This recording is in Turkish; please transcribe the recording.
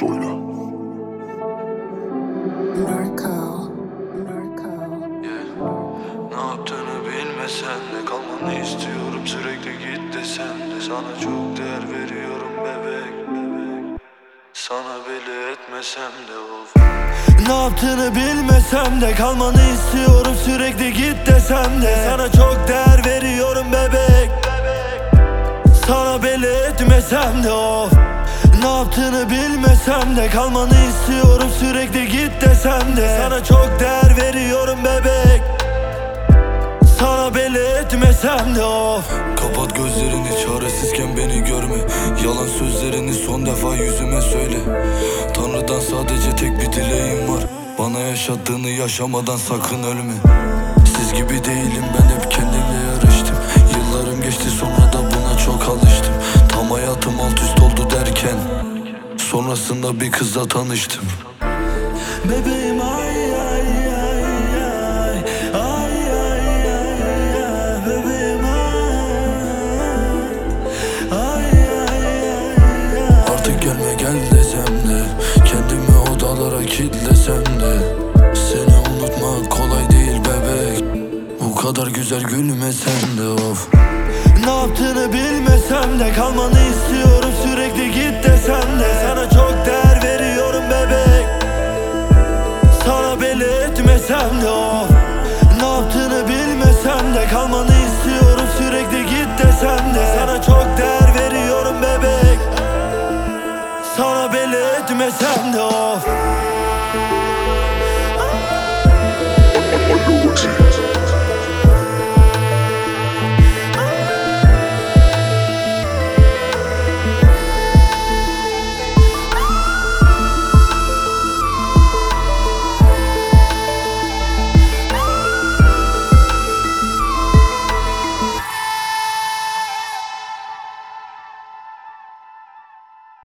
Soyla. Narco. Ne yaptığını bilmesen de kalmanı istiyorum. Sürekli git desem de Sana çok değer veriyorum bebek bebek. Sana belli etmesem de of. Ne yaptığını bilmesem de kalmanı istiyorum. Sürekli git desem de Sana çok değer veriyorum bebek. Sana belli etmesem de of yaptığını bilmesem de kalmanı istiyorum sürekli git desem de. Sana çok değer veriyorum bebek. Sana belli etmesem de of. Kapat gözlerini çaresizken beni görme. Yalan sözlerini son defa yüzüme söyle. Tanrıdan sadece tek bir dileğim var. Bana yaşattığını yaşamadan sakın ölme. Siz gibi değilim ben hep kendimle yarıştım. Yıllarım geçti sonra da buna çok alıştım. Tam hayatım derken Sonrasında bir kızla tanıştım. Bebeğim ay ay ay ay. Ay ay ay ay. Bebeğim ay. Ay ay ay ay. Artık gelme gel desem de Kendimi odalara kilitlesem de. Seni unutmak kolay değil bebek. Bu kadar güzel gülmesen de of. Ne yaptığını bilmesem de kalmanı Ne yaptığını bilmesem de kalmanı istiyorum. Sürekli git desem de Sana çok değer veriyorum bebek. Sana belli etmesem de of